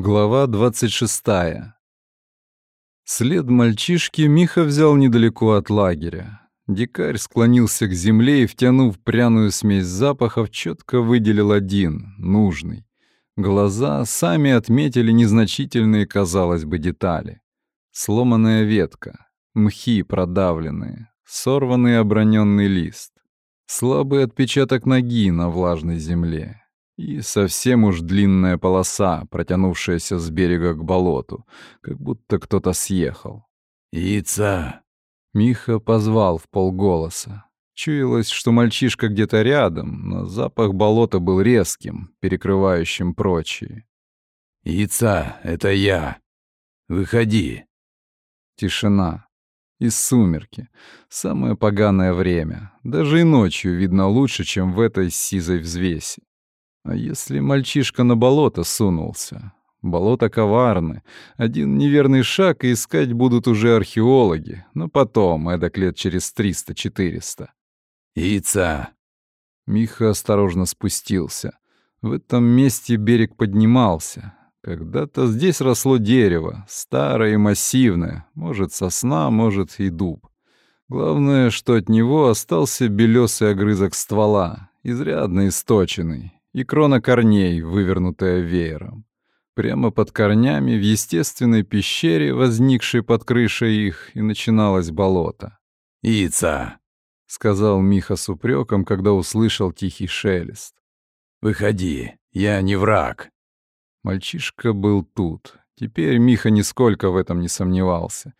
Глава 26. След мальчишки Миха взял недалеко от лагеря. Дикарь склонился к земле и, втянув пряную смесь запахов, четко выделил один, нужный. Глаза сами отметили незначительные, казалось бы, детали. Сломанная ветка, мхи продавленные, сорванный оброненный лист, слабый отпечаток ноги на влажной земле, и совсем уж длинная полоса, протянувшаяся с берега к болоту, как будто кто-то съехал. «Ица!» Миха позвал в полголоса. Чуялось, что мальчишка где-то рядом, но запах болота был резким, перекрывающим прочие. «Ица, это я! Выходи!» Тишина. И сумерки. Самое поганое время. Даже и ночью видно лучше, чем в этой сизой взвеси. А если мальчишка на болото сунулся? Болото коварны. Один неверный шаг, и искать будут уже археологи. Но потом, эдак лет через триста-четыреста. «Ица!» Миха осторожно спустился. В этом месте берег поднимался. Когда-то здесь росло дерево, старое и массивное, может, сосна, может, и дуб. Главное, что от него остался белесый огрызок ствола, изрядно источенный, и крона корней, вывернутая веером. Прямо под корнями в естественной пещере, возникшей под крышей их, и начиналось болото. «Ица!» — сказал Миха с упреком, когда услышал тихий шелест. «Выходи, я не враг». Мальчишка был тут. Теперь Миха нисколько в этом не сомневался.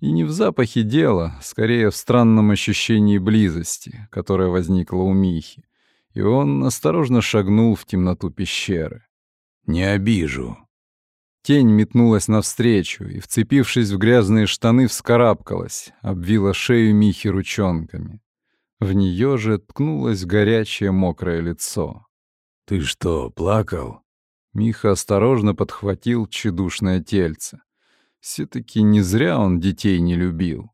И не в запахе дела, скорее в странном ощущении близости, которое возникло у Михи и он осторожно шагнул в темноту пещеры. «Не обижу». Тень метнулась навстречу и, вцепившись в грязные штаны, вскарабкалась, обвила шею Михи ручонками. В нее же ткнулось горячее мокрое лицо. «Ты что, плакал?» Миха осторожно подхватил тщедушное тельце. Все-таки не зря он детей не любил.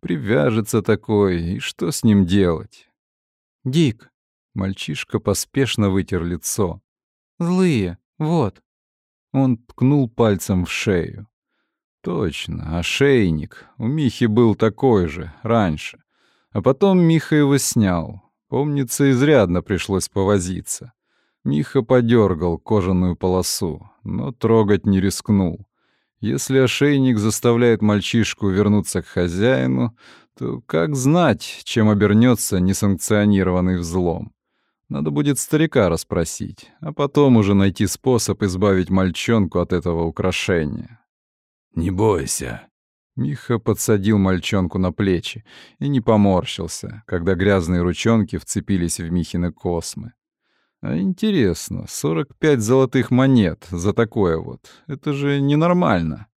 Привяжется такой, и что с ним делать? «Дик, Мальчишка поспешно вытер лицо. «Злые, вот». Он ткнул пальцем в шею. Точно, ошейник. У Михи был такой же, раньше. А потом Миха его снял. Помнится, изрядно пришлось повозиться. Миха подергал кожаную полосу, но трогать не рискнул. Если ошейник заставляет мальчишку вернуться к хозяину, то как знать, чем обернется несанкционированный взлом? Надо будет старика расспросить, а потом уже найти способ избавить мальчонку от этого украшения. «Не бойся». Миха подсадил мальчонку на плечи и не поморщился, когда грязные ручонки вцепились в Михины космы. А интересно, 45 золотых монет за такое вот. Это же ненормально.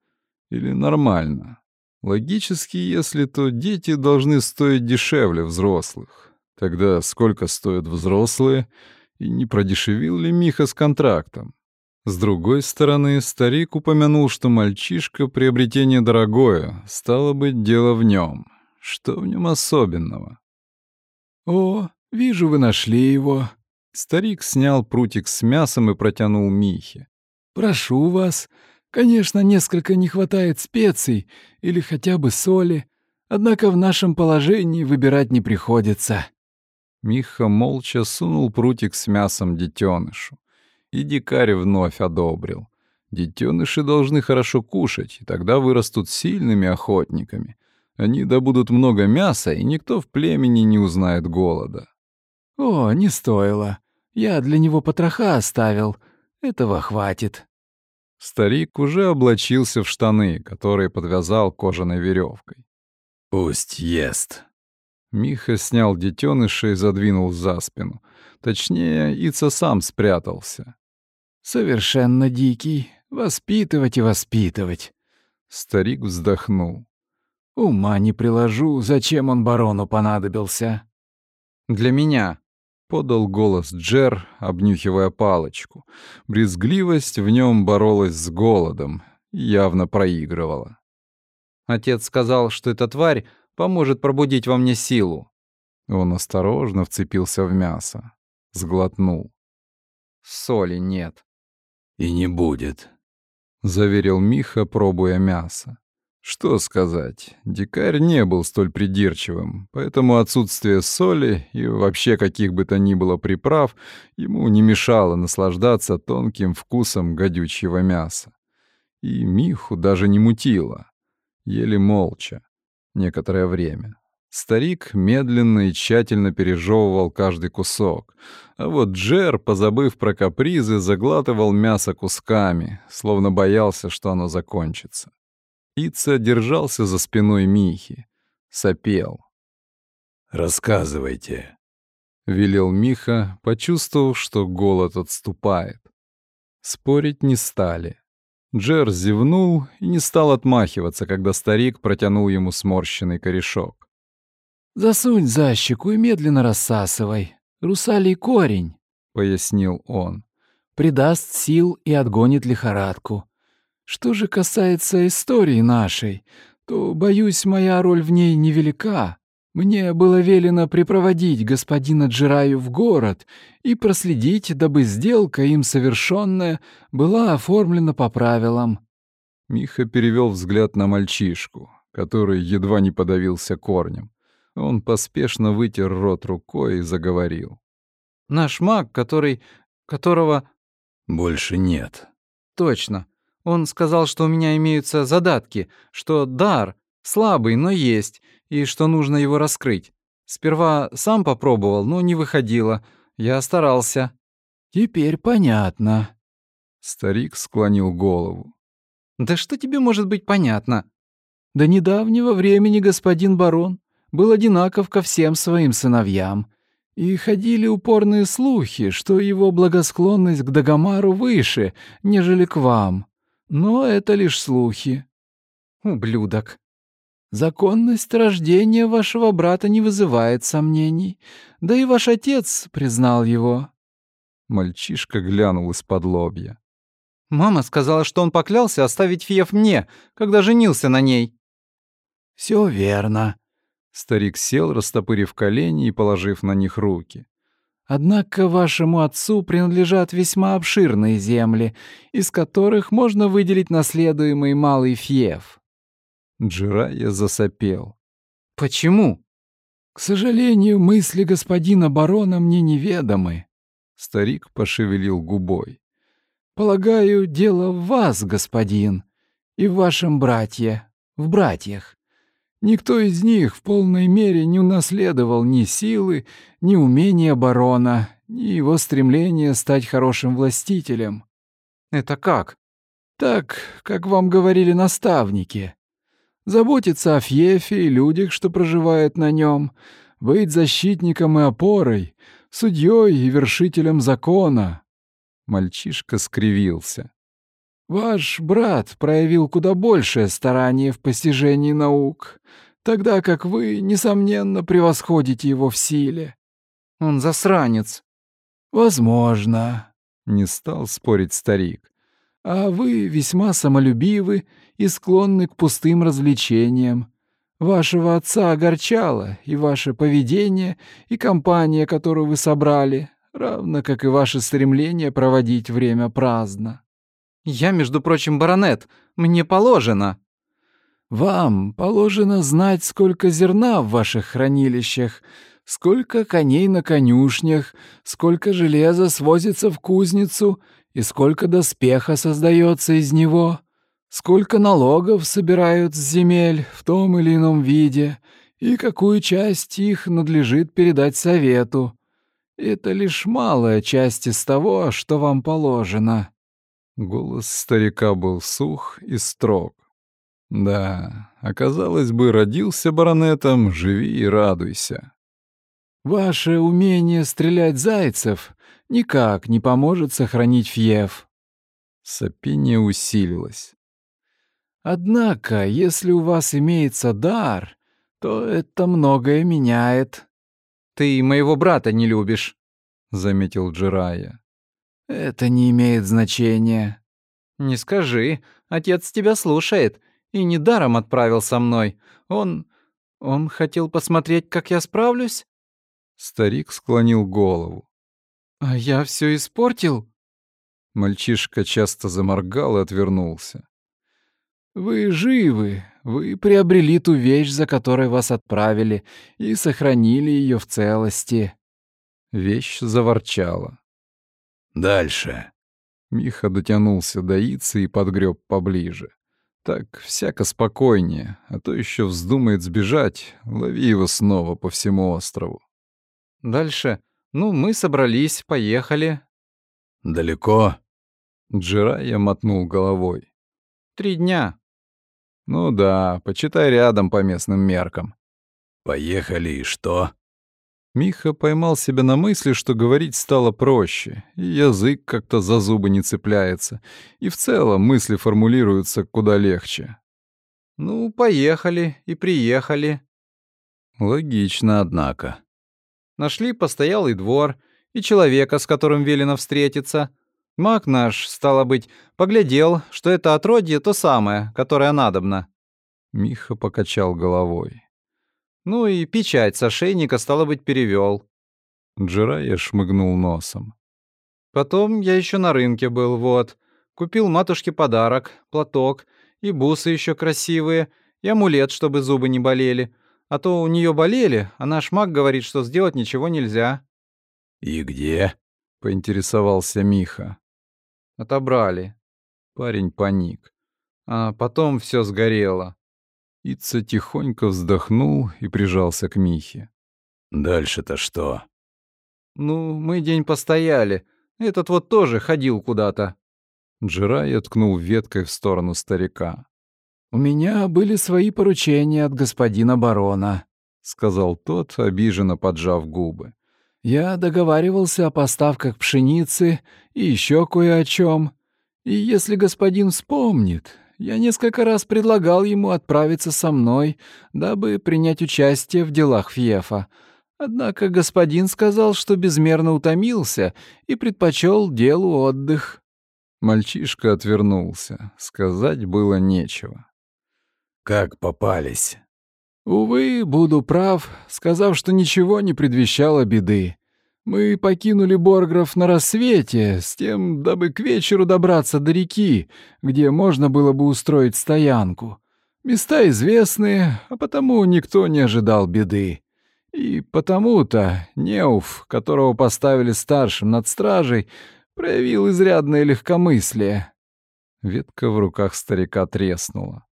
Или нормально? Логически, если то дети должны стоить дешевле взрослых. Тогда сколько стоят взрослые? И не продешевил ли Миха с контрактом? С другой стороны, старик упомянул, что мальчишка — приобретение дорогое, стало быть, дело в нем. Что в нем особенного? «О, вижу, вы нашли его». Старик снял прутик с мясом и протянул Михе. «Прошу вас. Конечно, несколько не хватает специй или хотя бы соли, однако в нашем положении выбирать не приходится». Миха молча сунул прутик с мясом детенышу. И дикарь вновь одобрил. Детеныши должны хорошо кушать, и тогда вырастут сильными охотниками. Они добудут много мяса, и никто в племени не узнает голода. «О, не стоило. Я для него потроха оставил. Этого хватит». Старик уже облачился в штаны, которые подвязал кожаной веревкой. «Пусть ест», Миха снял детеныша и задвинул за спину. Точнее, Ица сам спрятался. «Совершенно дикий. Воспитывать и воспитывать». Старик вздохнул. «Ума не приложу, зачем он барону понадобился?» «Для меня», — подал голос Джер, обнюхивая палочку. Брезгливость в нем боролась с голодом, явно проигрывала. Отец сказал, что эта тварь поможет пробудить во мне силу». Он осторожно вцепился в мясо, сглотнул. «Соли нет». «И не будет». — заверил Миха, пробуя мясо. Что сказать, дикарь не был столь придирчивым, поэтому отсутствие соли и вообще каких бы то ни было приправ ему не мешало наслаждаться тонким вкусом гадючьего мяса. И Миху даже не мутило. Еле молча. Некоторое время. Старик медленно и тщательно пережевывал каждый кусок, а вот Джер, позабыв про капризы, заглатывал мясо кусками, словно боялся, что оно закончится. Ица держался за спиной Михи. Сопел. «Рассказывайте», — велел Миха, почувствовав, что голод отступает. Спорить не стали. Джер зевнул и не стал отмахиваться, когда старик протянул ему сморщенный корешок. «Засунь за щеку и медленно рассасывай. Русалий корень», — пояснил он. «Придаст сил и отгонит лихорадку. Что же касается истории нашей, то, боюсь, моя роль в ней невелика. Мне было велено припроводить господина Джираю в город и проследить, дабы сделка им совершенная была оформлена по правилам. Миха перевел взгляд на мальчишку, который едва не подавился корнем. Он поспешно вытер рот рукой и заговорил. «Наш маг, который... которого...» «Больше нет». «Точно. Он сказал, что у меня имеются задатки, что дар слабый, но есть, и что нужно его раскрыть. Сперва сам попробовал, но не выходило. Я старался. Теперь понятно. Старик склонил голову. Да что тебе может быть понятно? До недавнего времени господин барон был одинаков ко всем своим сыновьям, и ходили упорные слухи, что его благосклонность к Дагомару выше, нежели к вам. Но это лишь слухи. Ублюдок. Законность рождения вашего брата не вызывает сомнений. Да и ваш отец признал его. Мальчишка глянул из-под лобья. Мама сказала, что он поклялся оставить Фиев мне, когда женился на ней. Все верно. Старик сел, растопырив колени и положив на них руки. Однако вашему отцу принадлежат весьма обширные земли, из которых можно выделить наследуемый малый фьев». Джирая засопел. «Почему?» «К сожалению, мысли господина барона мне неведомы». Старик пошевелил губой. «Полагаю, дело в вас, господин, и в вашем братье, в братьях. Никто из них в полной мере не унаследовал ни силы, ни умения барона, ни его стремления стать хорошим властителем. Это как? Так, как вам говорили наставники. Заботиться о Фьефе и людях, что проживают на нем, быть защитником и опорой, судьей и вершителем закона. Мальчишка скривился. Ваш брат проявил куда большее старание в постижении наук, тогда как вы, несомненно, превосходите его в силе. Он засранец. Возможно, не стал спорить старик. А вы весьма самолюбивы и склонны к пустым развлечениям. Вашего отца огорчало и ваше поведение, и компания, которую вы собрали, равно как и ваше стремление проводить время праздно. Я, между прочим, баронет. Мне положено. Вам положено знать, сколько зерна в ваших хранилищах, сколько коней на конюшнях, сколько железа свозится в кузницу и сколько доспеха создается из него, сколько налогов собирают с земель в том или ином виде и какую часть их надлежит передать совету. Это лишь малая часть из того, что вам положено. Голос старика был сух и строг. Да, оказалось бы, родился баронетом, живи и радуйся. Ваше умение стрелять зайцев никак не поможет сохранить фьев. Сопение усилилось. Однако, если у вас имеется дар, то это многое меняет. Ты моего брата не любишь, заметил Джирая. Это не имеет значения. Не скажи, отец тебя слушает и недаром отправил со мной. Он... он хотел посмотреть, как я справлюсь? Старик склонил голову. А я все испортил? Мальчишка часто заморгал и отвернулся. «Вы живы. Вы приобрели ту вещь, за которой вас отправили, и сохранили ее в целости». Вещь заворчала. «Дальше». Миха дотянулся до Ицы и подгреб поближе. Так всяко спокойнее, а то еще вздумает сбежать, лови его снова по всему острову. Дальше. Ну, мы собрались, поехали. Далеко? Джирая мотнул головой. Три дня. Ну да, почитай рядом по местным меркам. Поехали и что? Миха поймал себя на мысли, что говорить стало проще, и язык как-то за зубы не цепляется, и в целом мысли формулируются куда легче. «Ну, поехали и приехали». Логично, однако. Нашли постоялый двор и человека, с которым велено встретиться. Маг наш, стало быть, поглядел, что это отродье то самое, которое надобно. Миха покачал головой. Ну и печать с ошейника, стало быть, перевел. Джирая шмыгнул носом. Потом я еще на рынке был, вот. Купил матушке подарок, платок, и бусы еще красивые, и амулет, чтобы зубы не болели. А то у нее болели, а наш маг говорит, что сделать ничего нельзя. «И где?» — поинтересовался Миха. «Отобрали». Парень паник. А потом все сгорело. Ица тихонько вздохнул и прижался к Михе. «Дальше-то что?» «Ну, мы день постояли. Этот вот тоже ходил куда-то». Джирай ткнул веткой в сторону старика. «У меня были свои поручения от господина барона», — сказал тот, обиженно поджав губы. «Я договаривался о поставках пшеницы и еще кое о чем. И если господин вспомнит, я несколько раз предлагал ему отправиться со мной, дабы принять участие в делах Фьефа. Однако господин сказал, что безмерно утомился и предпочел делу отдых. Мальчишка отвернулся. Сказать было нечего. «Как попались?» «Увы, буду прав, сказав, что ничего не предвещало беды. Мы покинули Боргров на рассвете, с тем, дабы к вечеру добраться до реки, где можно было бы устроить стоянку. Места известные, а потому никто не ожидал беды. И потому-то Неуф, которого поставили старшим над стражей, проявил изрядное легкомыслие. Ветка в руках старика треснула.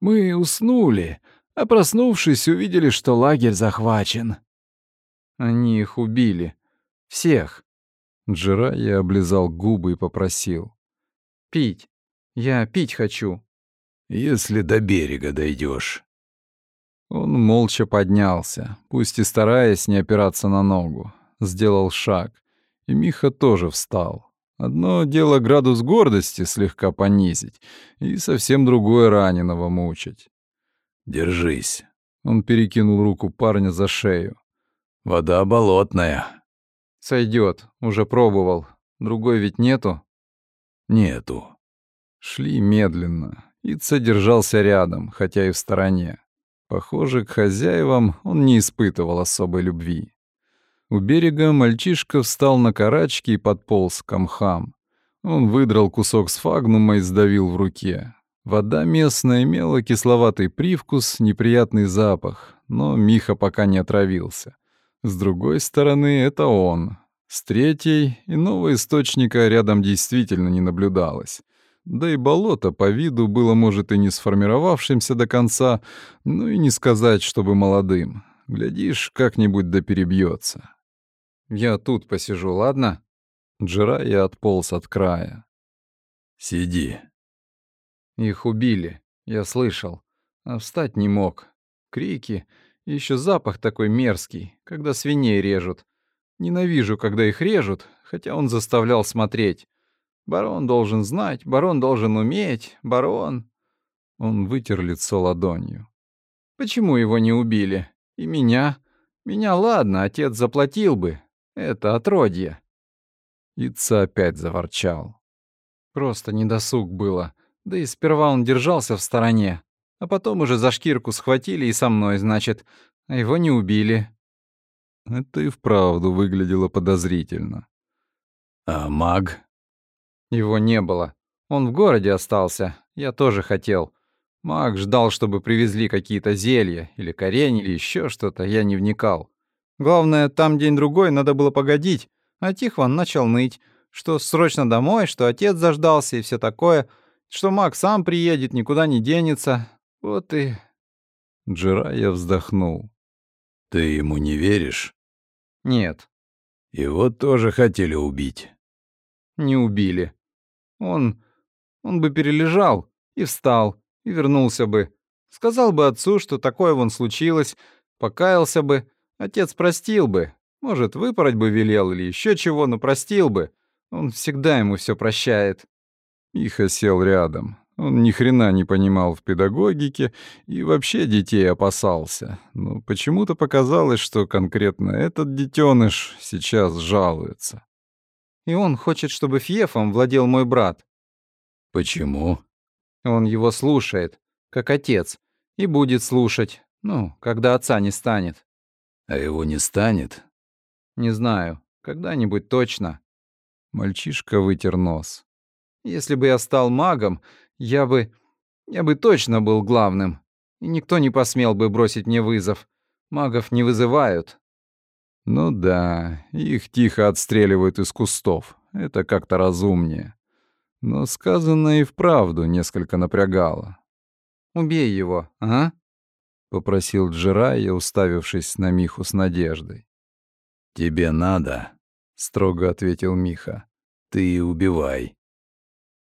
Мы уснули, а проснувшись, увидели, что лагерь захвачен. Они их убили. Всех. Джирайя облизал губы и попросил. «Пить. Я пить хочу». «Если до берега дойдешь. Он молча поднялся, пусть и стараясь не опираться на ногу. Сделал шаг. И Миха тоже встал. Одно дело градус гордости слегка понизить, и совсем другое раненого мучить. «Держись». Он перекинул руку парня за шею. Вода болотная. Сойдет, уже пробовал. Другой ведь нету? Нету. Шли медленно. Ица держался рядом, хотя и в стороне. Похоже, к хозяевам он не испытывал особой любви. У берега мальчишка встал на карачки и подполз к камхам. Он выдрал кусок сфагнума и сдавил в руке. Вода местная имела кисловатый привкус, неприятный запах, но Миха пока не отравился. С другой стороны, это он. С третьей, иного источника рядом действительно не наблюдалось. Да и болото по виду было, может, и не сформировавшимся до конца, ну и не сказать, чтобы молодым. Глядишь, как-нибудь да перебьется. «Я тут посижу, ладно?» Джирая отполз от края. «Сиди». Их убили, я слышал, а встать не мог. Крики, и еще запах такой мерзкий, когда свиней режут. Ненавижу, когда их режут, хотя он заставлял смотреть. Барон должен знать, барон должен уметь, барон... Он вытер лицо ладонью. Почему его не убили? И меня? Меня, ладно, отец заплатил бы. Это отродье. Ица опять заворчал. Просто недосуг было. Да и сперва он держался в стороне. А потом уже за шкирку схватили и со мной, значит, а его не убили. Это и вправду выглядело подозрительно. А маг? Его не было. Он в городе остался. Я тоже хотел. Маг ждал, чтобы привезли какие-то зелья, или корень, или еще что-то, я не вникал. Главное, там день-другой надо было погодить, а Тихван начал ныть, что срочно домой, что отец заждался и все такое, что маг сам приедет, никуда не денется. Вот и... Джирая вздохнул. Ты ему не веришь? Нет, Его тоже хотели убить. не убили. Он... он бы перележал и встал, и вернулся бы. Сказал бы отцу, что такое вон случилось, покаялся бы, отец простил бы. Может, выпороть бы велел или еще чего, но простил бы. Он всегда ему все прощает. Миха сел рядом. Он ни хрена не понимал в педагогике и вообще детей опасался. Но почему-то показалось, что конкретно этот детеныш сейчас жалуется. И он хочет, чтобы Фьефом владел мой брат. Почему? Он его слушает, как отец, и будет слушать, ну, когда отца не станет. А его не станет? Не знаю, когда-нибудь точно. Мальчишка вытер нос. Если бы я стал магом, я бы... я бы точно был главным. И никто не посмел бы бросить мне вызов. Магов не вызывают. Ну да, их тихо отстреливают из кустов. Это как-то разумнее. Но сказанное и вправду несколько напрягало. Убей его, ага. — попросил Джирайя, уставившись на Миху с надеждой. Тебе надо, — строго ответил Миха. ты убивай.